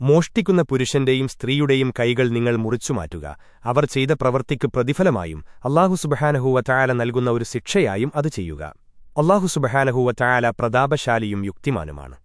മോഷ്ടിക്കുന്ന പുരുഷന്റെയും സ്ത്രീയുടെയും കൈകൾ നിങ്ങൾ മുറിച്ചുമാറ്റുക അവർ ചെയ്ത പ്രവൃത്തിക്ക് പ്രതിഫലമായും അള്ളാഹു സുബഹാനഹൂവ ചായാല നൽകുന്ന ഒരു ശിക്ഷയായും അത് ചെയ്യുക. അള്ളാഹു സുബഹാനഹൂവ ചായാല പ്രതാപശാലിയും യുക്തിമാനുമാണ്.